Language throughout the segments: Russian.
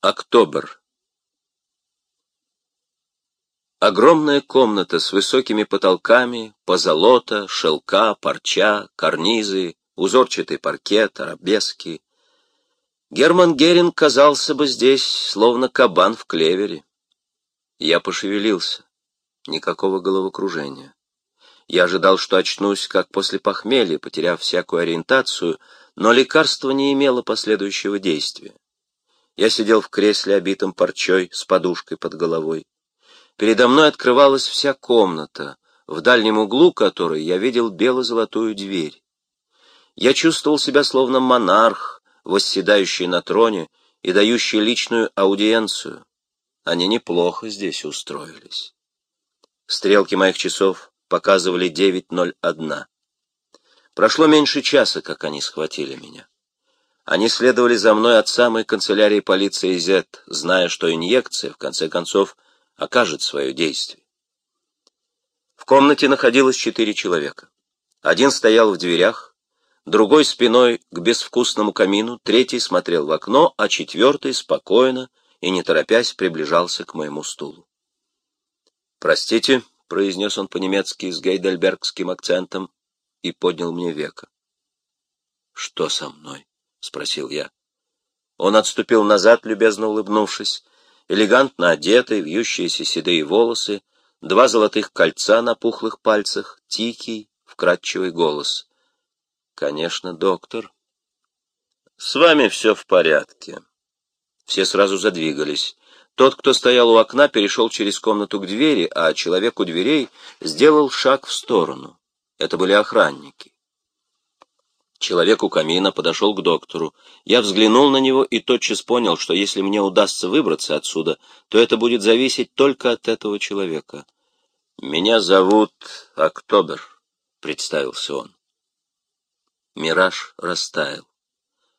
Октобер. Огромная комната с высокими потолками, позолота, шелка, парча, карнизы, узорчатый паркет, арабески. Герман Геринг казался бы здесь, словно кабан в клевере. Я пошевелился. Никакого головокружения. Я ожидал, что очнусь, как после похмелья, потеряв всякую ориентацию, но лекарство не имело последующего действия. Я сидел в кресле, обитом парчой, с подушкой под головой. Передо мной открывалась вся комната, в дальнем углу которой я видел бело-золотую дверь. Я чувствовал себя словно монарх, восседающий на троне и дающий личную аудиенцию. Они неплохо здесь устроились. Стрелки моих часов показывали 9.01. Прошло меньше часа, как они схватили меня. Они следовали за мной от самой канцелярии полиции Z, зная, что инъекция, в конце концов, окажет свое действие. В комнате находилось четыре человека. Один стоял в дверях, другой спиной к безвкусному камину, третий смотрел в окно, а четвертый спокойно и не торопясь приближался к моему стулу. «Простите», — произнес он по-немецки с гейдельбергским акцентом и поднял мне веко. «Что со мной?» — спросил я. Он отступил назад, любезно улыбнувшись, элегантно одетый, вьющиеся седые волосы, два золотых кольца на пухлых пальцах, тихий, вкрадчивый голос. «Конечно, доктор». «С вами все в порядке». Все сразу задвигались. Тот, кто стоял у окна, перешел через комнату к двери, а человек у дверей сделал шаг в сторону. Это были охранники. Человек у камина подошел к доктору. Я взглянул на него и тотчас понял, что если мне удастся выбраться отсюда, то это будет зависеть только от этого человека. «Меня зовут Октобер», — представился он. Мираж растаял.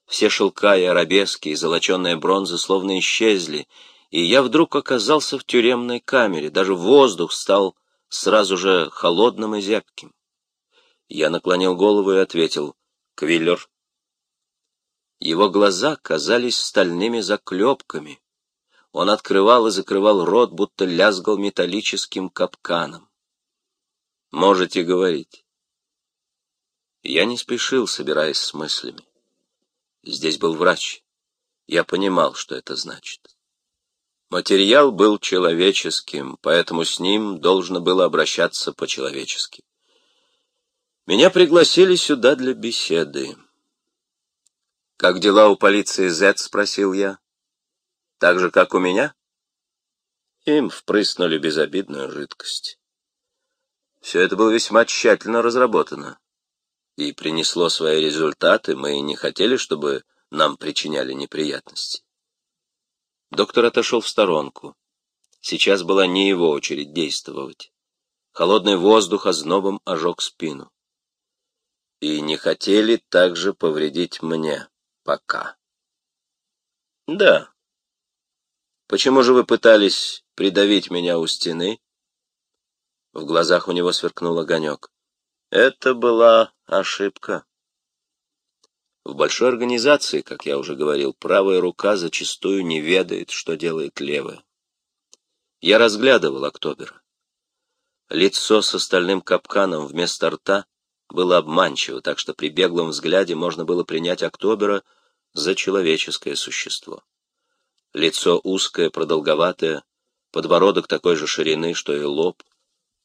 Все шелка и арабески, и золоченая бронза словно исчезли, и я вдруг оказался в тюремной камере, даже воздух стал сразу же холодным и зябким. Я наклонил голову и ответил Квиллер. Его глаза казались стальными заклепками. Он открывал и закрывал рот, будто лязгал металлическим капканом. «Можете говорить». Я не спешил, собираясь с мыслями. Здесь был врач. Я понимал, что это значит. Материал был человеческим, поэтому с ним должно было обращаться по-человечески. Меня пригласили сюда для беседы. «Как дела у полиции Z?» — спросил я. «Так же, как у меня?» Им впрыснули безобидную жидкость. Все это было весьма тщательно разработано и принесло свои результаты. Мы не хотели, чтобы нам причиняли неприятности. Доктор отошел в сторонку. Сейчас была не его очередь действовать. Холодный воздух ознобом ожег спину и не хотели также повредить мне пока. Да. Почему же вы пытались придавить меня у стены? В глазах у него сверкнул огонек. Это была ошибка. В большой организации, как я уже говорил, правая рука зачастую не ведает, что делает левая. Я разглядывал Октобера. Лицо с остальным капканом вместо рта было обманчиво, так что при беглом взгляде можно было принять Октобера за человеческое существо. Лицо узкое, продолговатое, подбородок такой же ширины, что и лоб,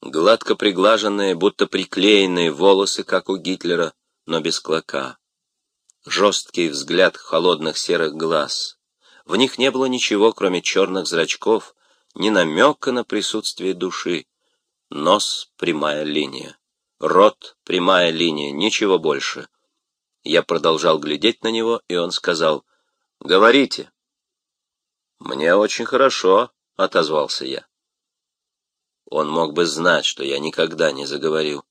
гладко приглаженные, будто приклеенные волосы, как у Гитлера, но без клока. Жесткий взгляд холодных серых глаз. В них не было ничего, кроме черных зрачков, ни намека на присутствие души. Нос — прямая линия. Рот, прямая линия, ничего больше. Я продолжал глядеть на него, и он сказал, «Говорите». «Мне очень хорошо», — отозвался я. Он мог бы знать, что я никогда не заговорю.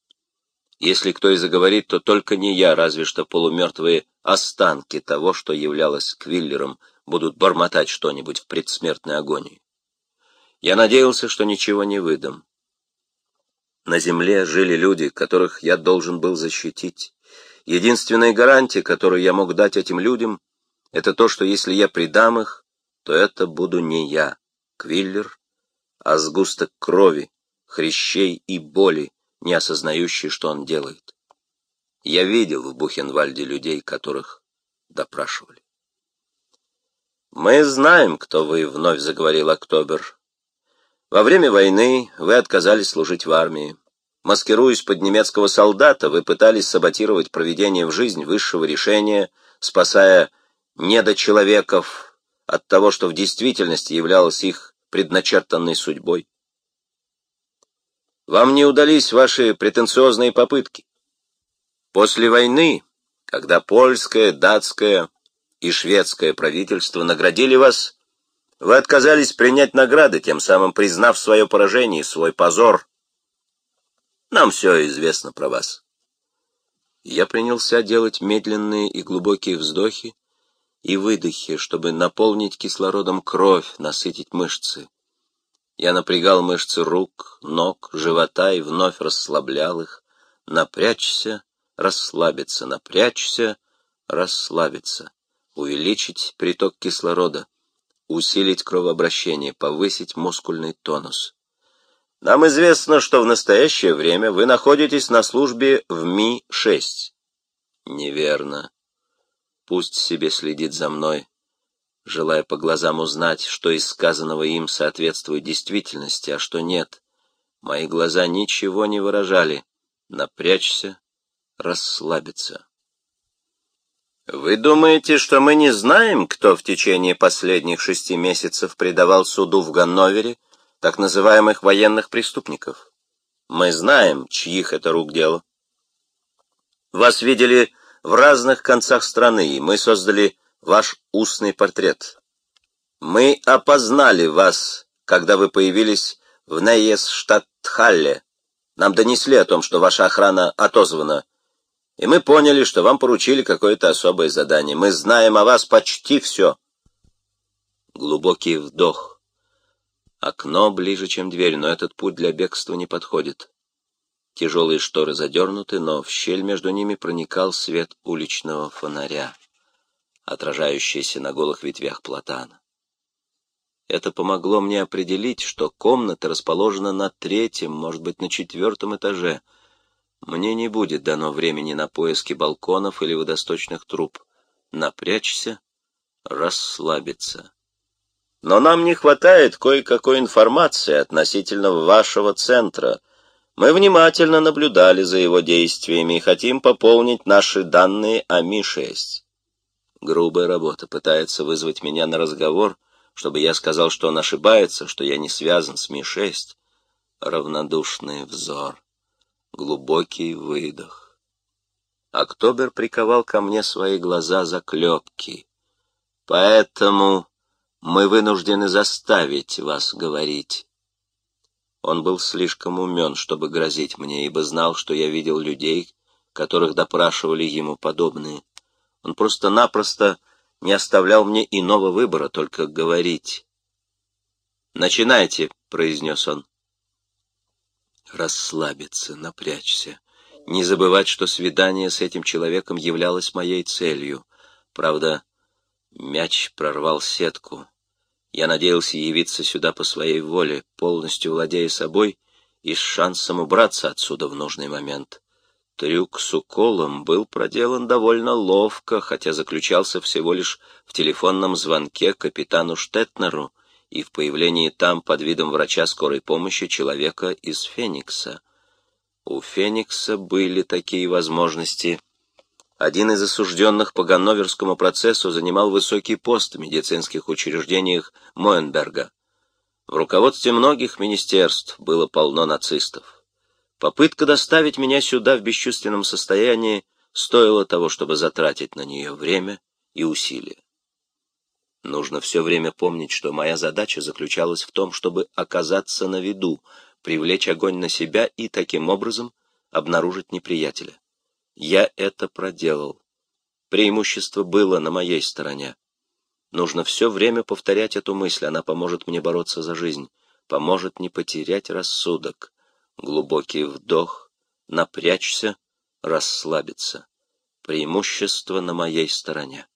Если кто и заговорит, то только не я, разве что полумертвые останки того, что являлось Квиллером, будут бормотать что-нибудь в предсмертной агонии. Я надеялся, что ничего не выдам. На земле жили люди, которых я должен был защитить. Единственная гарантия, которую я мог дать этим людям, это то, что если я предам их, то это буду не я, Квиллер, а сгусток крови, хрящей и боли, не осознающий, что он делает. Я видел в Бухенвальде людей, которых допрашивали. «Мы знаем, кто вы», — вновь заговорил Октобер. «Во время войны вы отказались служить в армии. Маскируясь под немецкого солдата, вы пытались саботировать проведение в жизнь высшего решения, спасая недочеловеков от того, что в действительности являлось их предначертанной судьбой. Вам не удались ваши претенциозные попытки. После войны, когда польское, датское и шведское правительство наградили вас, вы отказались принять награды, тем самым признав свое поражение и свой позор. Нам все известно про вас. Я принялся делать медленные и глубокие вздохи и выдохи, чтобы наполнить кислородом кровь, насытить мышцы. Я напрягал мышцы рук, ног, живота и вновь расслаблял их. Напрячься, расслабиться, напрячься, расслабиться. Увеличить приток кислорода, усилить кровообращение, повысить мускульный тонус. Нам известно, что в настоящее время вы находитесь на службе в Ми-6. Неверно. Пусть себе следит за мной, желая по глазам узнать, что из сказанного им соответствует действительности, а что нет. Мои глаза ничего не выражали. Напрячься, расслабиться. Вы думаете, что мы не знаем, кто в течение последних шести месяцев предавал суду в Ганновере так называемых военных преступников. Мы знаем, чьих это рук дело. Вас видели в разных концах страны, и мы создали ваш устный портрет. Мы опознали вас, когда вы появились в Нейес-Штадтхалле. Нам донесли о том, что ваша охрана отозвана, и мы поняли, что вам поручили какое-то особое задание. Мы знаем о вас почти все. Глубокий вдох. Окно ближе, чем дверь, но этот путь для бегства не подходит. Тяжелые шторы задернуты, но в щель между ними проникал свет уличного фонаря, отражающийся на голых ветвях платана. Это помогло мне определить, что комната расположена на третьем, может быть, на четвертом этаже. Мне не будет дано времени на поиски балконов или водосточных труб. Напрячься, расслабиться. Но нам не хватает кое-какой информации относительно вашего центра. Мы внимательно наблюдали за его действиями и хотим пополнить наши данные о Ми-6. Грубая работа пытается вызвать меня на разговор, чтобы я сказал, что он ошибается, что я не связан с Ми-6. Равнодушный взор. Глубокий выдох. Октобер приковал ко мне свои глаза заклепки. Поэтому мы вынуждены заставить вас говорить. Он был слишком умен, чтобы грозить мне, ибо знал, что я видел людей, которых допрашивали ему подобные. Он просто-напросто не оставлял мне иного выбора, только говорить. «Начинайте», — произнес он. Расслабиться, напрячься, не забывать, что свидание с этим человеком являлось моей целью. Правда, мяч прорвал сетку. Я надеялся явиться сюда по своей воле, полностью владея собой и с шансом убраться отсюда в нужный момент. Трюк с уколом был проделан довольно ловко, хотя заключался всего лишь в телефонном звонке капитану Штетнеру и в появлении там под видом врача скорой помощи человека из Феникса. У Феникса были такие возможности — один из осужденных по Ганноверскому процессу занимал высокий пост в медицинских учреждениях Моенберга. В руководстве многих министерств было полно нацистов. Попытка доставить меня сюда в бесчувственном состоянии стоила того, чтобы затратить на нее время и усилия. Нужно все время помнить, что моя задача заключалась в том, чтобы оказаться на виду, привлечь огонь на себя и, таким образом, обнаружить неприятеля. Я это проделал. Преимущество было на моей стороне. Нужно все время повторять эту мысль, она поможет мне бороться за жизнь, поможет не потерять рассудок. Глубокий вдох, напрячься, расслабиться. Преимущество на моей стороне.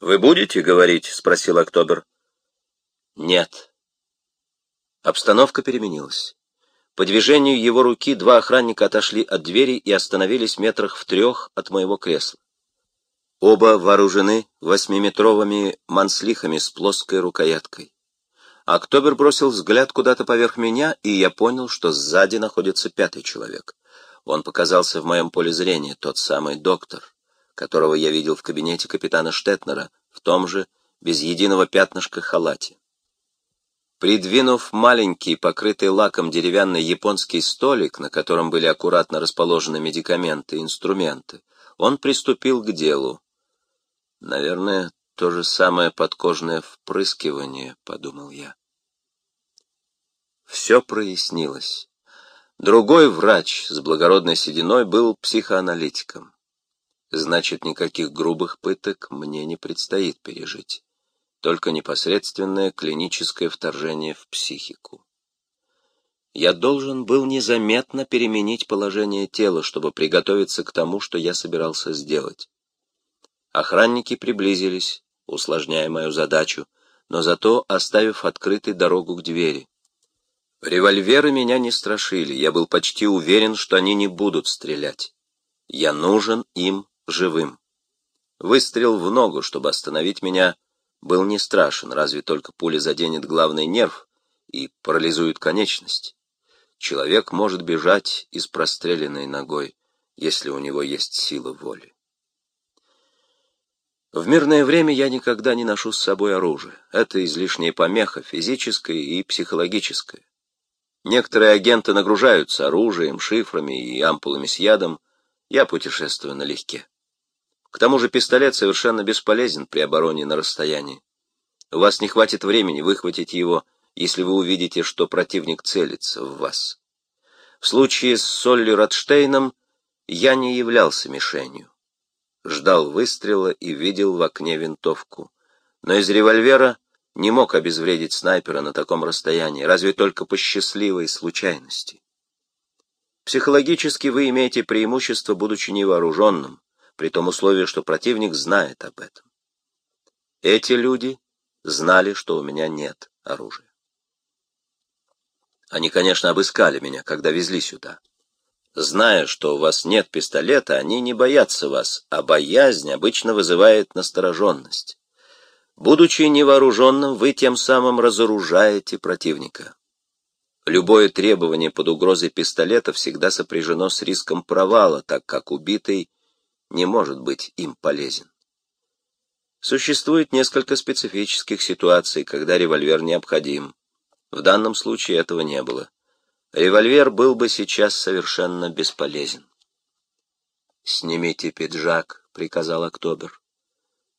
«Вы будете говорить?» — спросил Октобер. «Нет». Обстановка переменилась. По движению его руки два охранника отошли от двери и остановились метрах в трех от моего кресла. Оба вооружены восьмиметровыми манслихами с плоской рукояткой. Октобер бросил взгляд куда-то поверх меня, и я понял, что сзади находится пятый человек. Он показался в моем поле зрения, тот самый доктор, которого я видел в кабинете капитана Штетнера, в том же, без единого пятнышка халате. Придвинув маленький, покрытый лаком деревянный японский столик, на котором были аккуратно расположены медикаменты и инструменты, он приступил к делу. Наверное, то же самое подкожное впрыскивание, — подумал я. Все прояснилось. Другой врач с благородной сединой был психоаналитиком. Значит, никаких грубых пыток мне не предстоит пережить. Только непосредственное клиническое вторжение в психику. Я должен был незаметно переменить положение тела, чтобы приготовиться к тому, что я собирался сделать. Охранники приблизились, усложняя мою задачу, но зато оставив открытой дорогу к двери. Револьверы меня не страшили, я был почти уверен, что они не будут стрелять. Я нужен им живым. Выстрел в ногу, чтобы остановить меня, был не страшен, разве только пуля заденет главный нерв и парализует конечность. Человек может бежать и с простреленной ногой, если у него есть сила воли. В мирное время я никогда не ношу с собой оружие. Это излишняя помеха, физическая и психологическая. Некоторые агенты нагружаются оружием, шифрами и ампулами с ядом. Я путешествую налегке. К тому же пистолет совершенно бесполезен при обороне на расстоянии. У вас не хватит времени выхватить его, если вы увидите, что противник целится в вас. В случае с Солли Ротштейном я не являлся мишенью. Ждал выстрела и видел в окне винтовку. Но из револьвера не мог обезвредить снайпера на таком расстоянии, разве только по счастливой случайности. Психологически вы имеете преимущество, будучи невооруженным, при том условии, что противник знает об этом. Эти люди знали, что у меня нет оружия. Они, конечно, обыскали меня, когда везли сюда. Зная, что у вас нет пистолета, они не боятся вас, а боязнь обычно вызывает настороженность. Будучи невооруженным, вы тем самым разоружаете противника. Любое требование под угрозой пистолета всегда сопряжено с риском провала, так как убитый не может быть им полезен. Существует несколько специфических ситуаций, когда револьвер необходим. В данном случае этого не было. Револьвер был бы сейчас совершенно бесполезен. «Снимите пиджак», — приказал Октобер.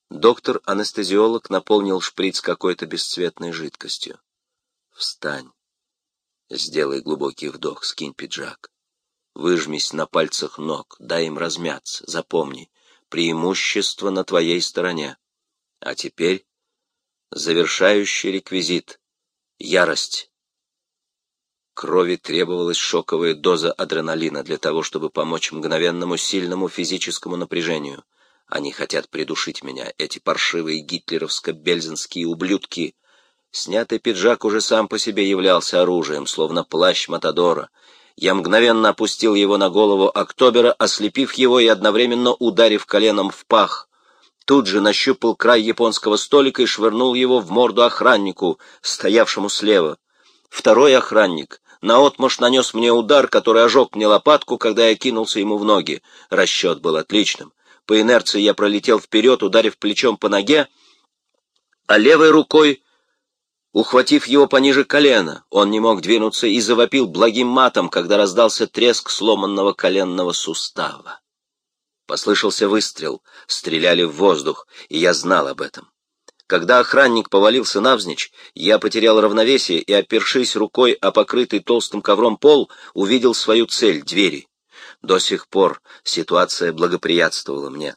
Доктор-анестезиолог наполнил шприц какой-то бесцветной жидкостью. «Встань. Сделай глубокий вдох, скинь пиджак. Выжмись на пальцах ног, дай им размяться. Запомни, преимущество на твоей стороне. А теперь завершающий реквизит — ярость». Крови требовалась шоковая доза адреналина для того, чтобы помочь мгновенному сильному физическому напряжению — они хотят придушить меня, эти паршивые гитлеровско-бельзинские ублюдки. Снятый пиджак уже сам по себе являлся оружием, словно плащ Матадора. Я мгновенно опустил его на голову Октобера, ослепив его и одновременно ударив коленом в пах. Тут же нащупал край японского столика и швырнул его в морду охраннику, стоявшему слева. Второй охранник наотмашь нанес мне удар, который ожег мне лопатку, когда я кинулся ему в ноги. Расчет был отличным. По инерции я пролетел вперед, ударив плечом по ноге, а левой рукой, ухватив его пониже колена, он не мог двинуться и завопил благим матом, когда раздался треск сломанного коленного сустава. Послышался выстрел, стреляли в воздух, и я знал об этом. Когда охранник повалился навзничь, я потерял равновесие и, опершись рукой о покрытый толстым ковром пол, увидел свою цель — двери. До сих пор ситуация благоприятствовала мне.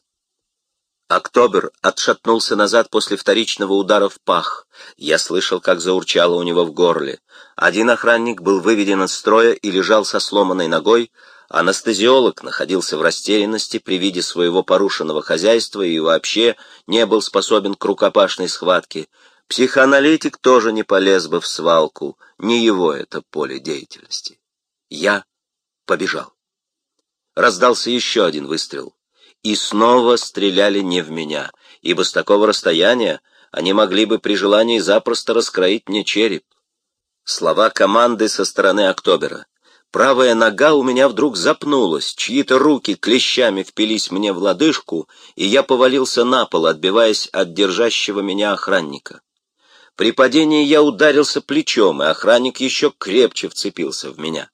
Октобер отшатнулся назад после вторичного удара в пах. Я слышал, как заурчало у него в горле. Один охранник был выведен из строя и лежал со сломанной ногой, Анестезиолог находился в растерянности при виде своего порушенного хозяйства и вообще не был способен к рукопашной схватке. Психоаналитик тоже не полез бы в свалку, не его это поле деятельности. Я побежал. Раздался еще один выстрел. И снова стреляли не в меня, ибо с такого расстояния они могли бы при желании запросто раскроить мне череп. Слова команды со стороны Октобера. Правая нога у меня вдруг запнулась, чьи-то руки клещами впились мне в лодыжку, и я повалился на пол, отбиваясь от держащего меня охранника. При падении я ударился плечом, и охранник еще крепче вцепился в меня.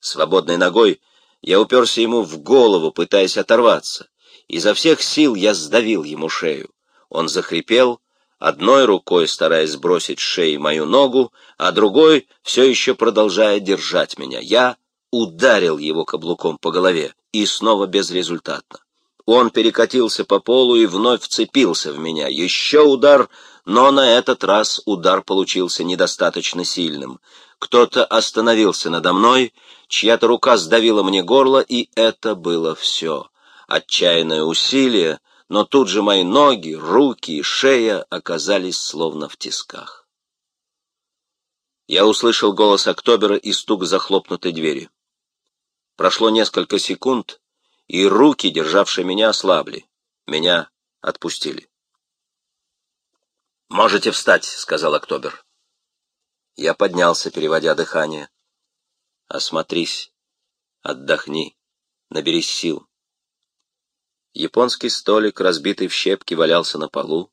Свободной ногой я уперся ему в голову, пытаясь оторваться. Изо всех сил я сдавил ему шею. Он захрипел, одной рукой стараясь сбросить с шеи мою ногу, а другой все еще продолжая держать меня. Я ударил его каблуком по голове, и снова безрезультатно. Он перекатился по полу и вновь вцепился в меня. Еще удар, но на этот раз удар получился недостаточно сильным. Кто-то остановился надо мной, чья-то рука сдавила мне горло, и это было все. Отчаянное усилие, но тут же мои ноги, руки и шея оказались словно в тисках. Я услышал голос Октобера и стук захлопнутой двери. Прошло несколько секунд, и руки, державшие меня, ослабли. Меня отпустили. «Можете встать», — сказал Октобер. Я поднялся, переводя дыхание. «Осмотрись, отдохни, наберись сил». Японский столик, разбитый в щепки, валялся на полу.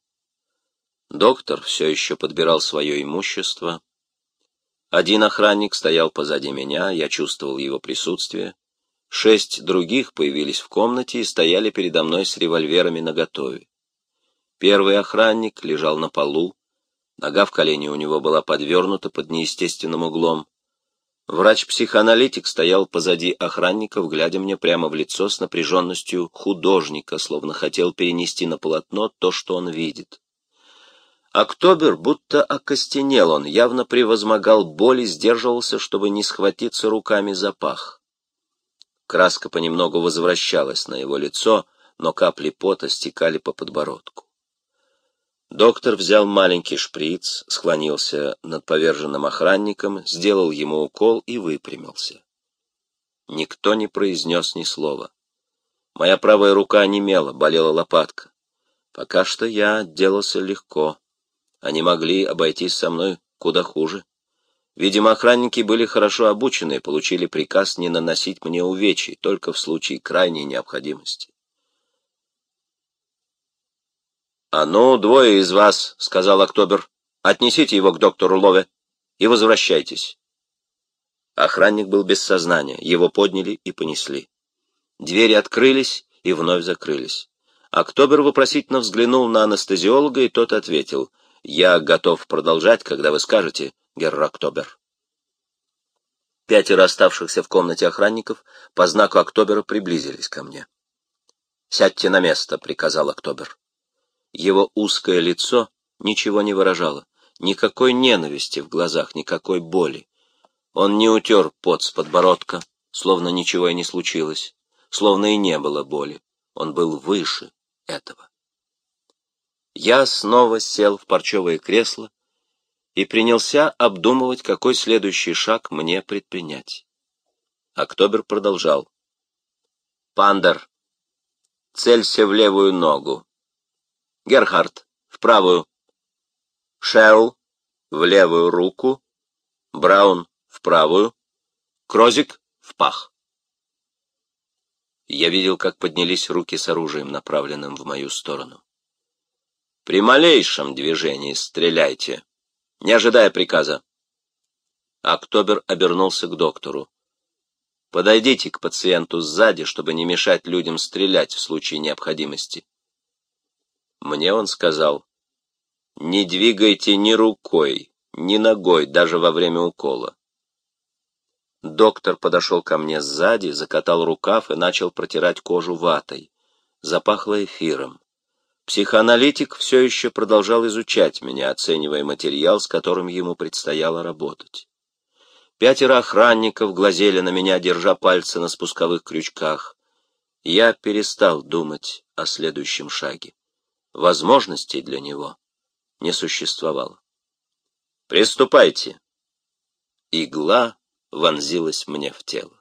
Доктор все еще подбирал свое имущество. Один охранник стоял позади меня, я чувствовал его присутствие. Шесть других появились в комнате и стояли передо мной с револьверами наготове. Первый охранник лежал на полу, нога в колене у него была подвернута под неестественным углом. Врач-психоаналитик стоял позади охранников, глядя мне прямо в лицо с напряженностью художника, словно хотел перенести на полотно то, что он видит. Октобер будто окостенел, он явно превозмогал боль и сдерживался, чтобы не схватиться руками за пах. Краска понемногу возвращалась на его лицо, но капли пота стекали по подбородку. Доктор взял маленький шприц, склонился над поверженным охранником, сделал ему укол и выпрямился. Никто не произнес ни слова. Моя правая рука немела, болела лопатка. Пока что я отделался легко. Они могли обойтись со мной куда хуже. Видимо, охранники были хорошо обучены и получили приказ не наносить мне увечий, только в случае крайней необходимости. «А ну, двое из вас», — сказал Октобер, — «отнесите его к доктору Лове и возвращайтесь». Охранник был без сознания, его подняли и понесли. Двери открылись и вновь закрылись. Октобер вопросительно взглянул на анестезиолога, и тот ответил — я готов продолжать, когда вы скажете, герр Октобер. Пятеро оставшихся в комнате охранников по знаку Октобера приблизились ко мне. «Сядьте на место», — приказал Октобер. Его узкое лицо ничего не выражало, никакой ненависти в глазах, никакой боли. Он не утер пот с подбородка, словно ничего и не случилось, словно и не было боли. Он был выше этого. Я снова сел в парчевое кресло и принялся обдумывать, какой следующий шаг мне предпринять. Октобер продолжал. «Пандер, целься в левую ногу. Герхард, в правую. Шерл, в левую руку. Браун, в правую. Крозик, в пах». Я видел, как поднялись руки с оружием, направленным в мою сторону. При малейшем движении стреляйте, не ожидая приказа. Октобер обернулся к доктору. Подойдите к пациенту сзади, чтобы не мешать людям стрелять в случае необходимости. Мне он сказал, не двигайте ни рукой, ни ногой, даже во время укола. Доктор подошел ко мне сзади, закатал рукав и начал протирать кожу ватой. Запахло эфиром. Психоаналитик все еще продолжал изучать меня, оценивая материал, с которым ему предстояло работать. Пятеро охранников глазели на меня, держа пальцы на спусковых крючках. Я перестал думать о следующем шаге. Возможностей для него не существовало. «Приступайте!» Игла вонзилась мне в тело.